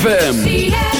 ZFM.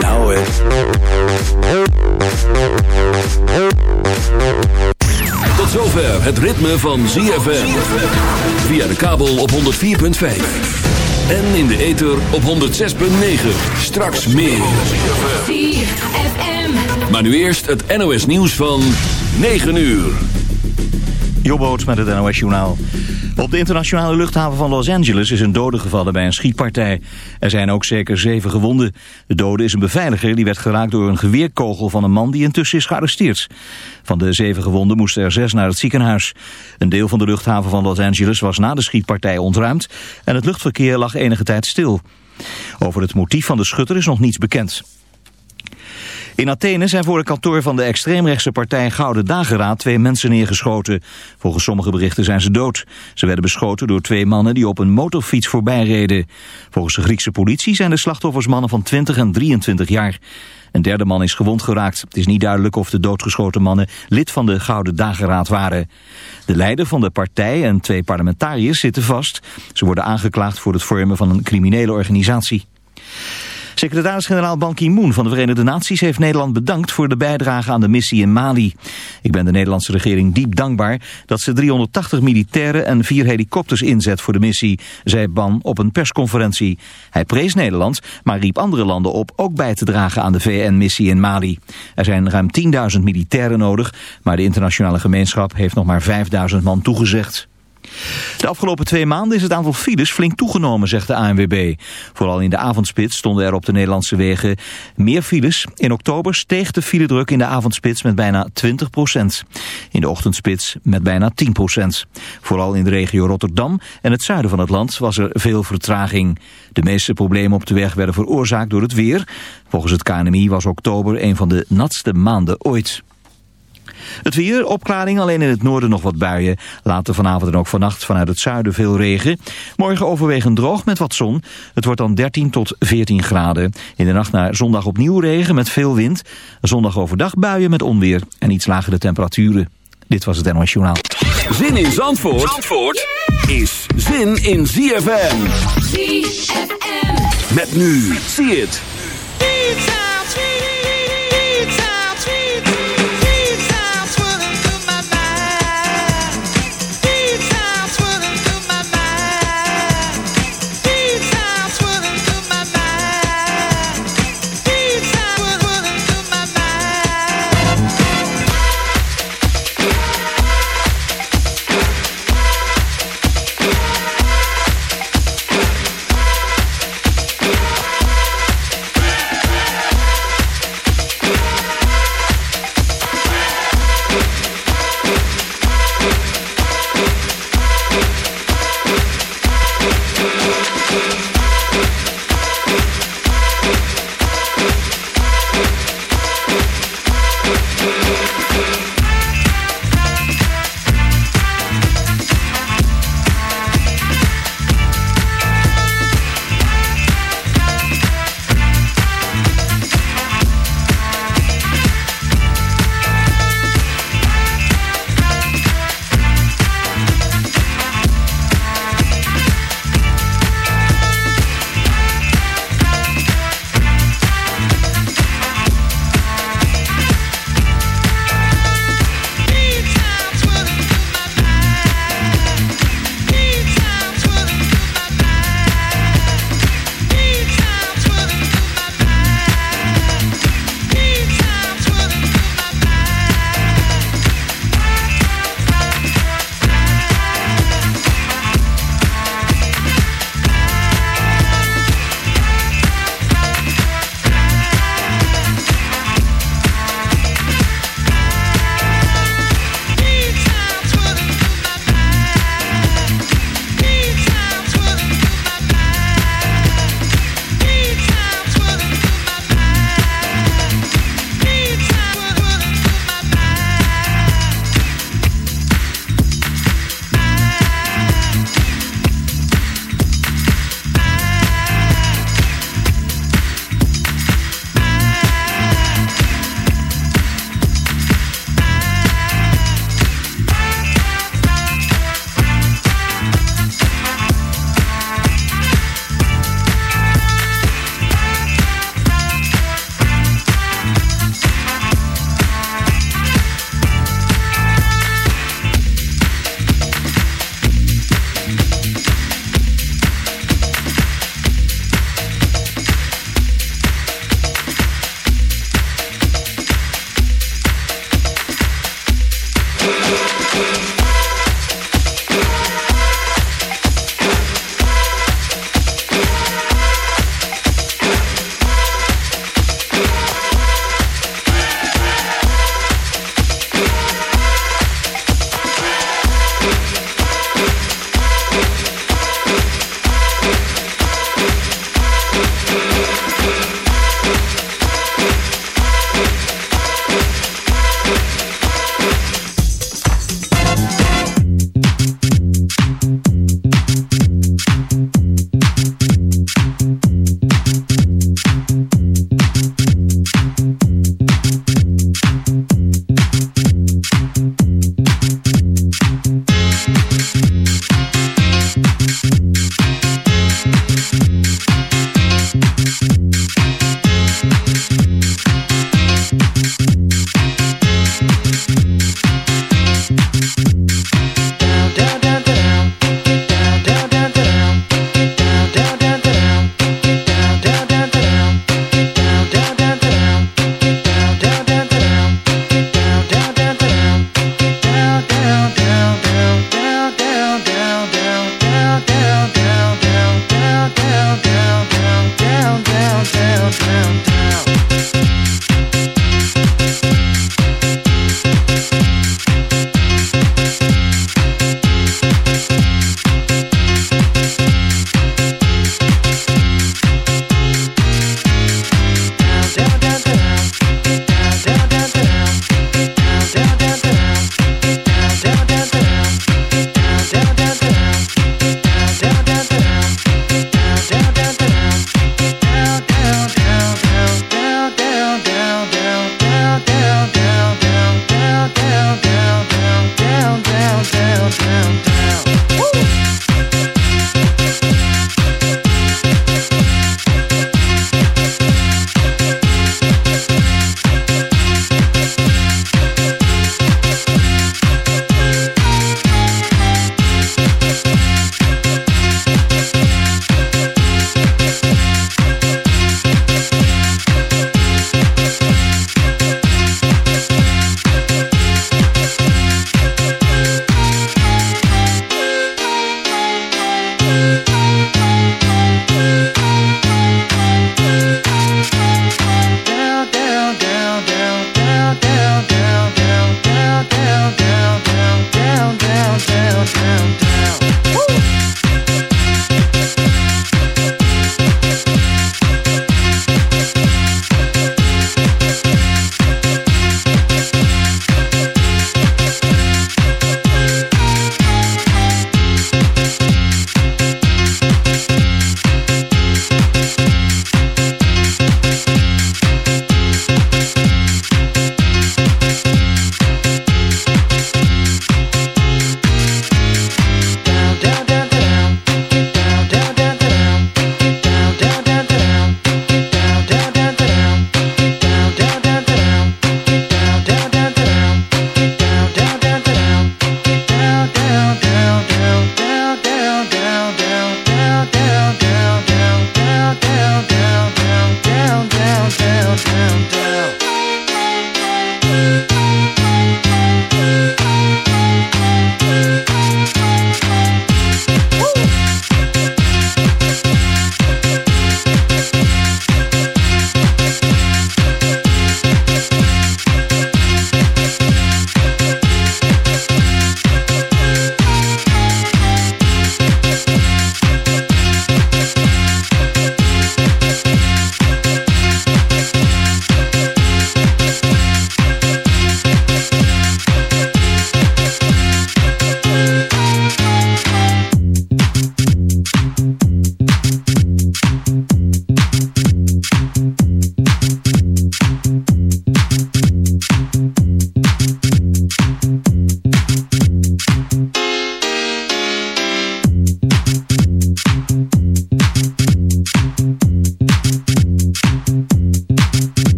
zover het ritme van ZFM. Via de kabel op 104.5. En in de ether op 106.9. Straks meer. Maar nu eerst het NOS nieuws van 9 uur. Jobboot met het NOS Journaal. Op de internationale luchthaven van Los Angeles is een dode gevallen bij een schietpartij. Er zijn ook zeker zeven gewonden. De dode is een beveiliger die werd geraakt door een geweerkogel van een man die intussen is gearresteerd. Van de zeven gewonden moesten er zes naar het ziekenhuis. Een deel van de luchthaven van Los Angeles was na de schietpartij ontruimd en het luchtverkeer lag enige tijd stil. Over het motief van de schutter is nog niets bekend. In Athene zijn voor het kantoor van de extreemrechtse partij Gouden Dageraad twee mensen neergeschoten. Volgens sommige berichten zijn ze dood. Ze werden beschoten door twee mannen die op een motorfiets voorbij reden. Volgens de Griekse politie zijn de slachtoffers mannen van 20 en 23 jaar. Een derde man is gewond geraakt. Het is niet duidelijk of de doodgeschoten mannen lid van de Gouden Dageraad waren. De leider van de partij en twee parlementariërs zitten vast. Ze worden aangeklaagd voor het vormen van een criminele organisatie. Secretaris-generaal Ban Ki-moon van de Verenigde Naties heeft Nederland bedankt voor de bijdrage aan de missie in Mali. Ik ben de Nederlandse regering diep dankbaar dat ze 380 militairen en vier helikopters inzet voor de missie, zei Ban op een persconferentie. Hij prees Nederland, maar riep andere landen op ook bij te dragen aan de VN-missie in Mali. Er zijn ruim 10.000 militairen nodig, maar de internationale gemeenschap heeft nog maar 5.000 man toegezegd. De afgelopen twee maanden is het aantal files flink toegenomen, zegt de ANWB. Vooral in de avondspits stonden er op de Nederlandse wegen meer files. In oktober steeg de filedruk in de avondspits met bijna 20% In de ochtendspits met bijna 10% Vooral in de regio Rotterdam en het zuiden van het land was er veel vertraging. De meeste problemen op de weg werden veroorzaakt door het weer. Volgens het KNMI was oktober een van de natste maanden ooit. Het weer, opklaring, alleen in het noorden nog wat buien. Later vanavond en ook vannacht vanuit het zuiden veel regen. Morgen overwegend droog met wat zon. Het wordt dan 13 tot 14 graden. In de nacht naar zondag opnieuw regen met veel wind. Zondag overdag buien met onweer en iets lagere temperaturen. Dit was het NOS Journaal. Zin in Zandvoort, Zandvoort is zin in ZFM. ZFM. Met nu, zie het.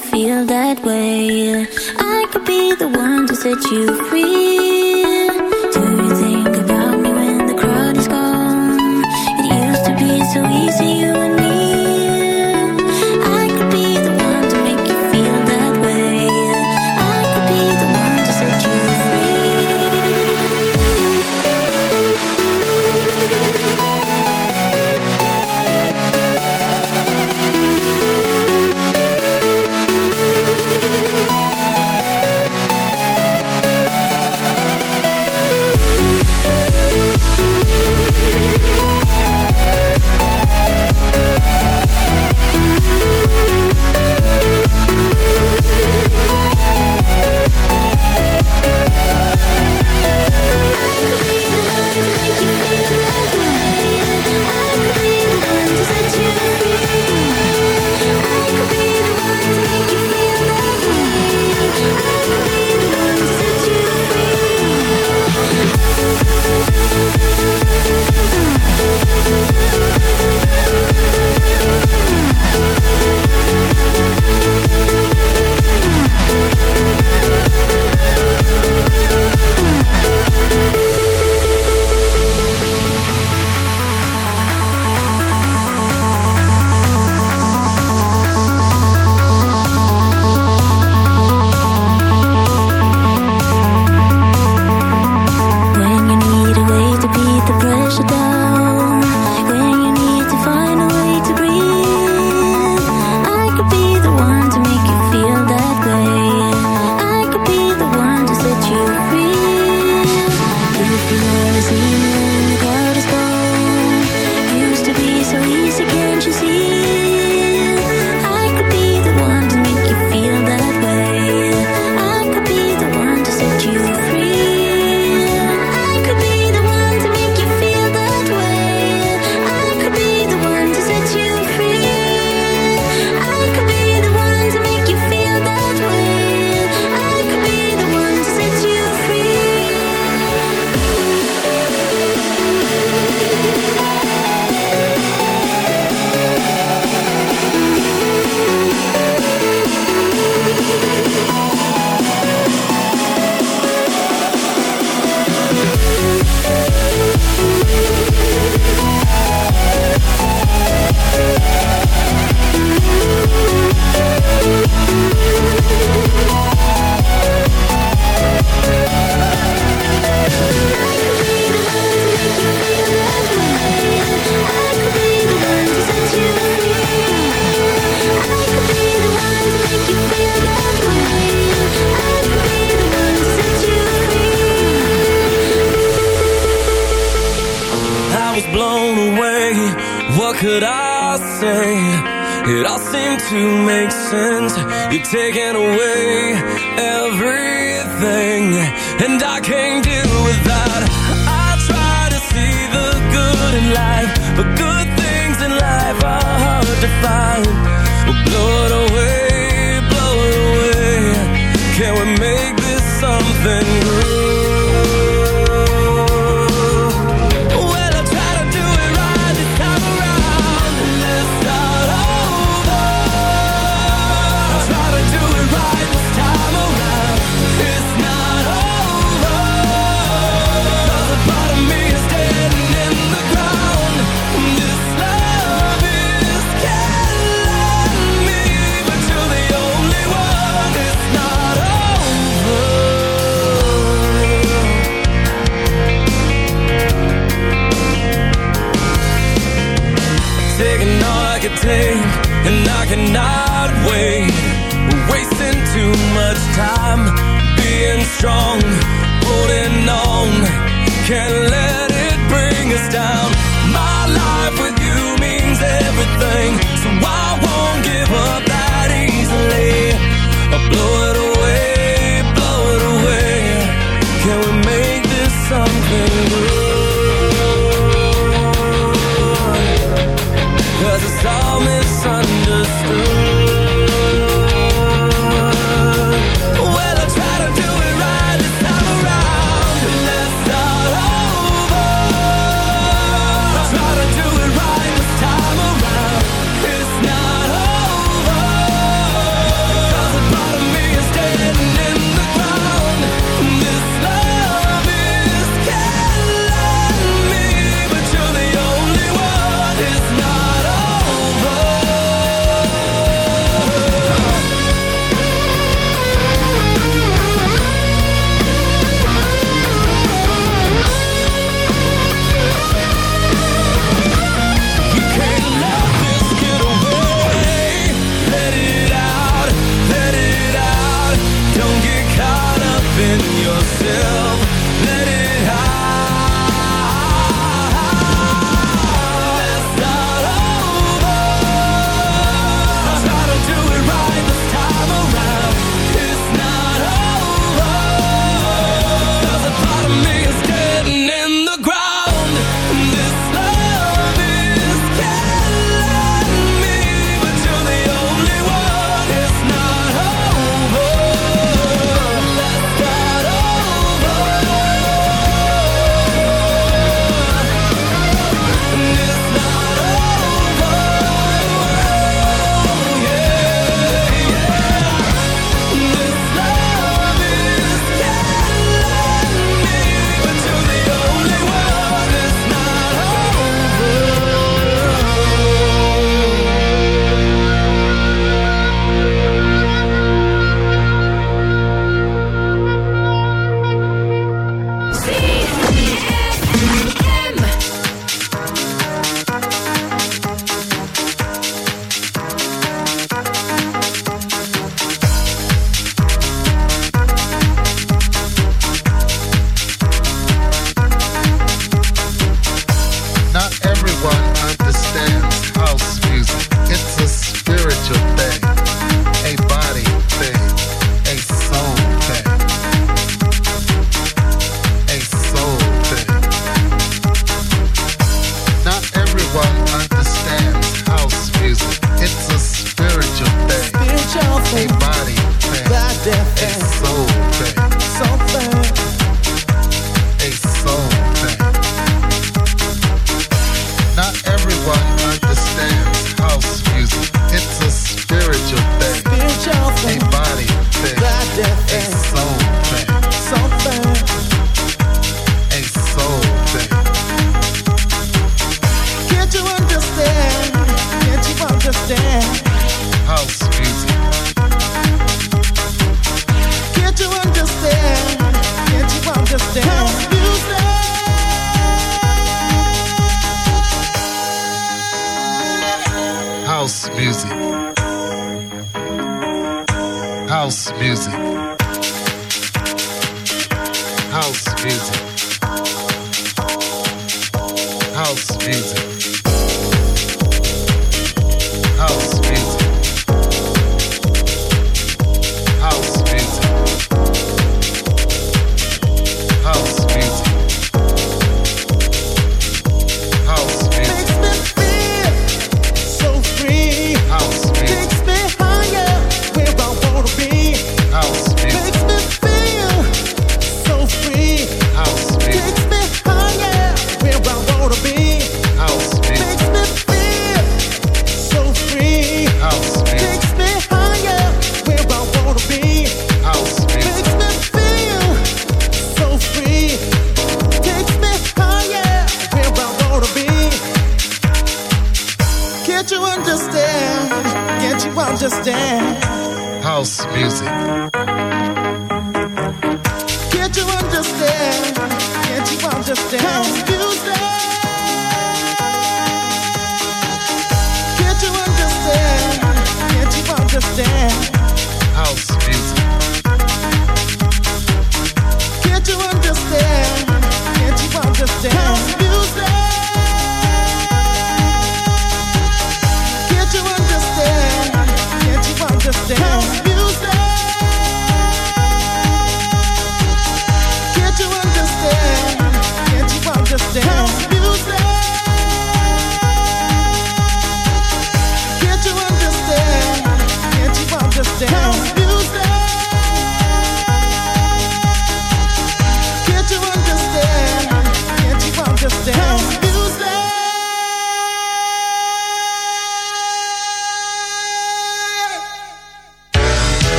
feel that way. I could be the one to set you free. Do you think about me when the crowd is gone? It used to be so easy.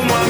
moins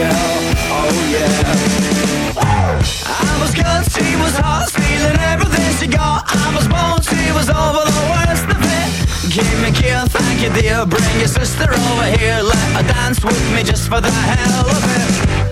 tell, oh yeah. I was good, she was hot, stealing everything she got. I was bold, she was over the worst of it. Give me a kill, thank you dear, bring your sister over here. Let her dance with me just for the hell of it.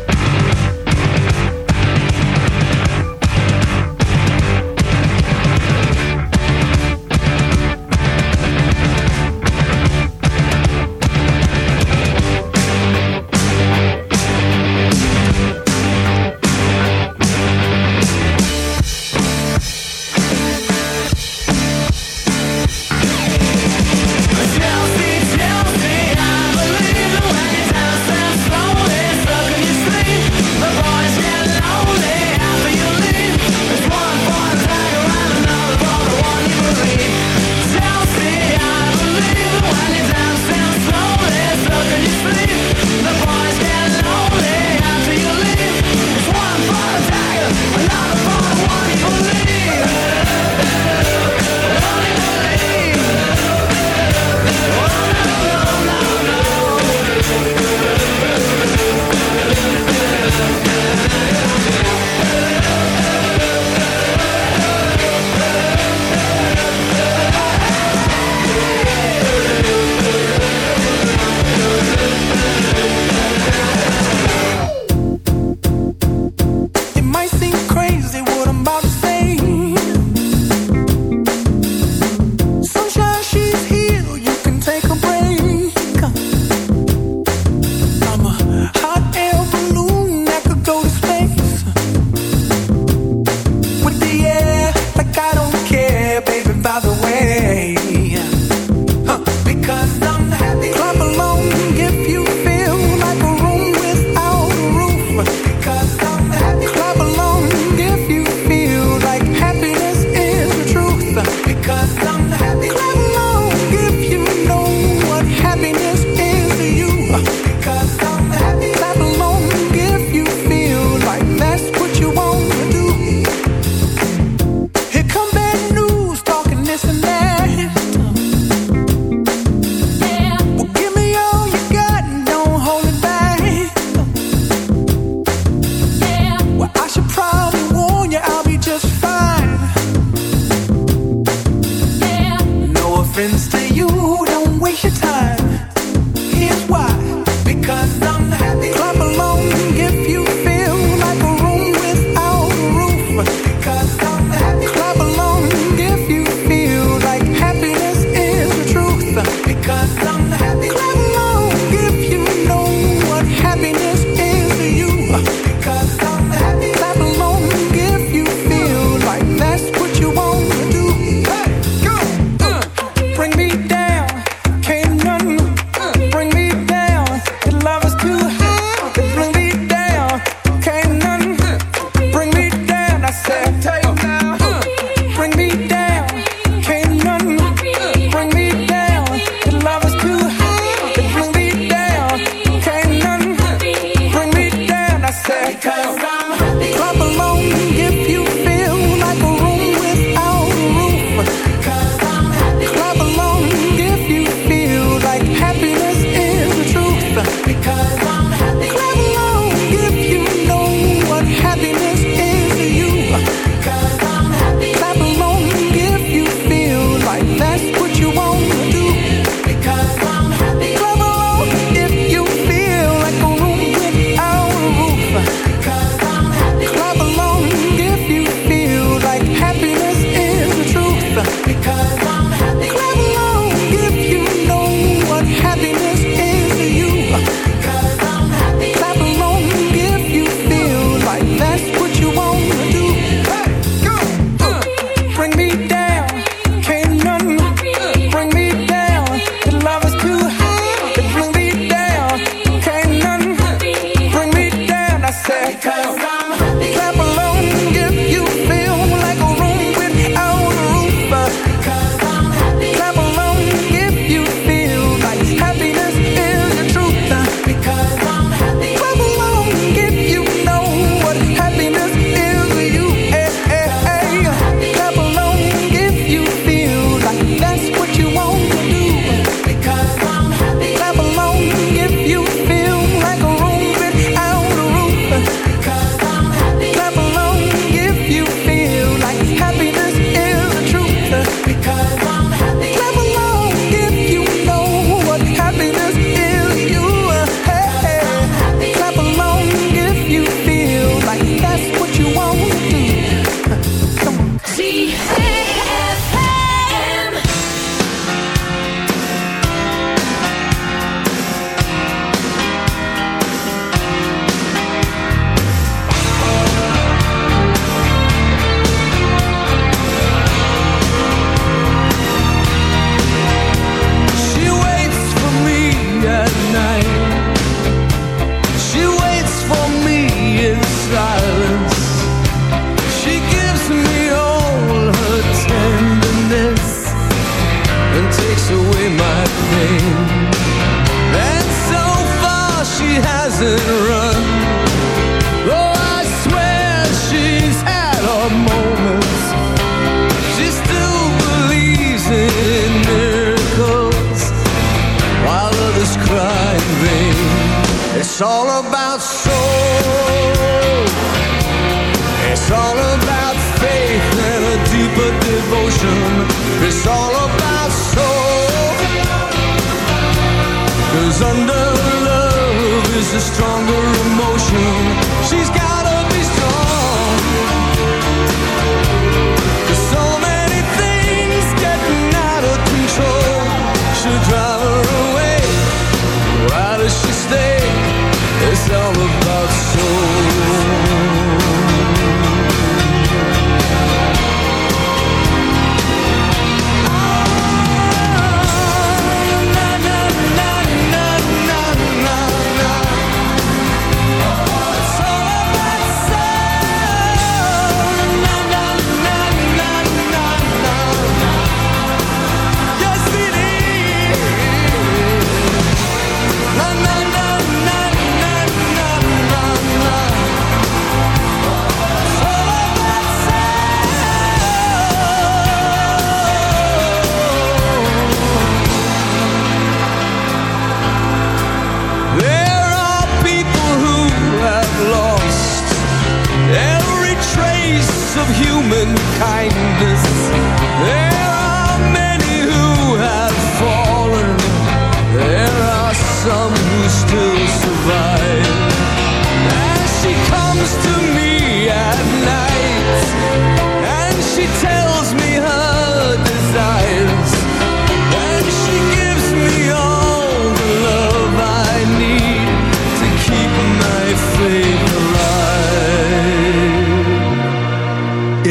kind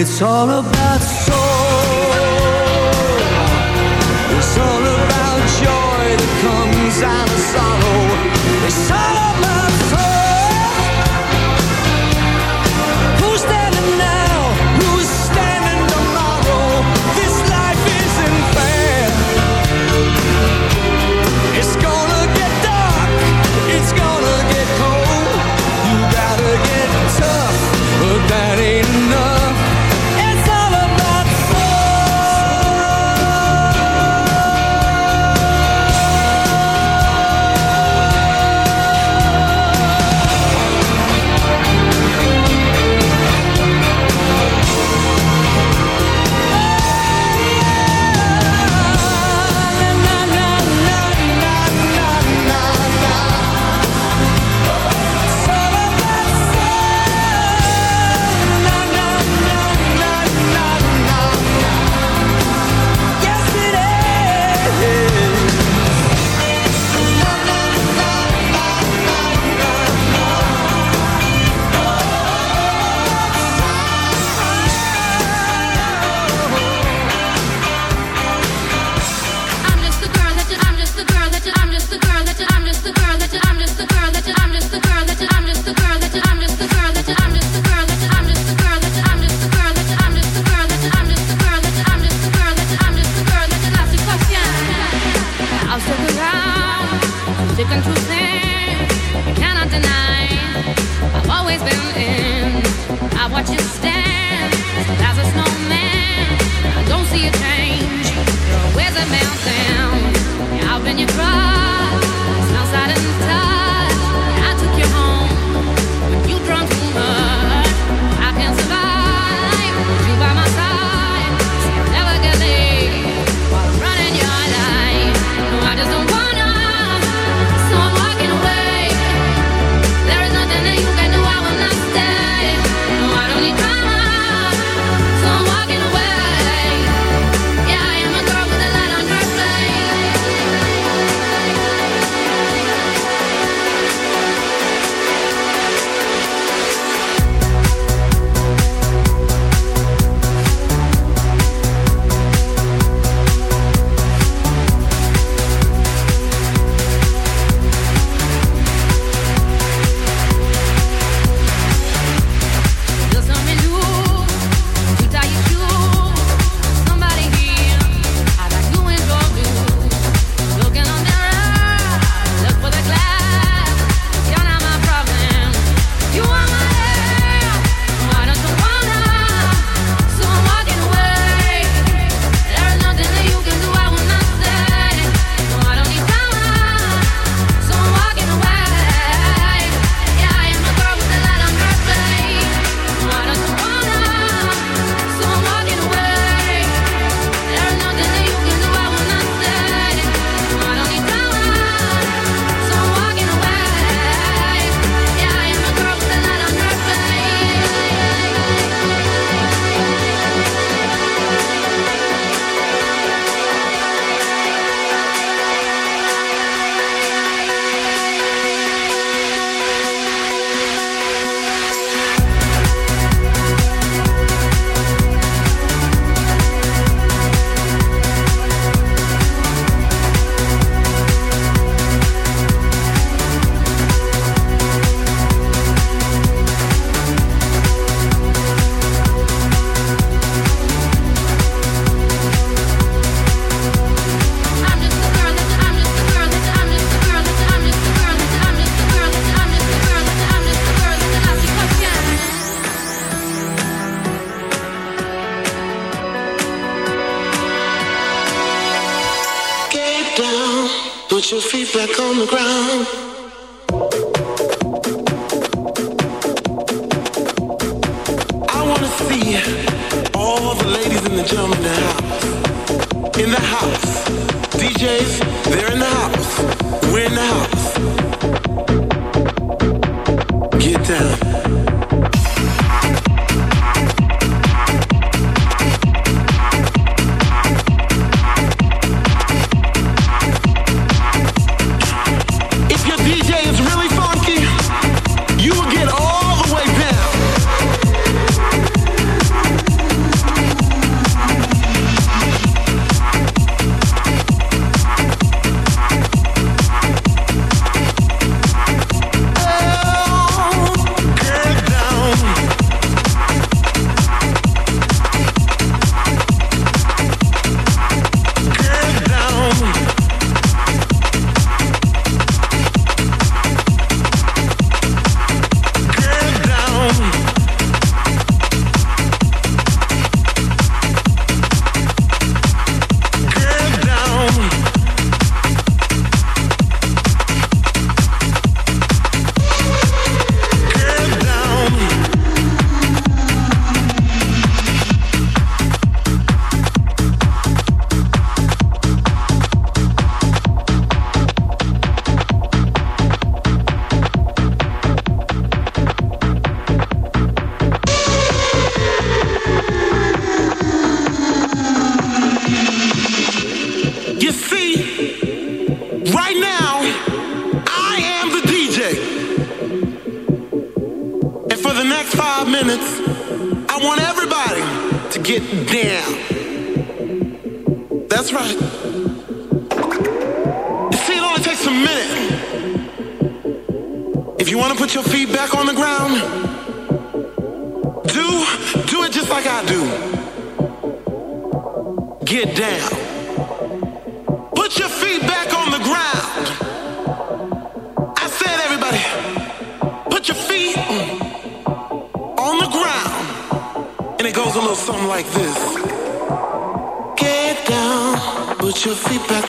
It's all about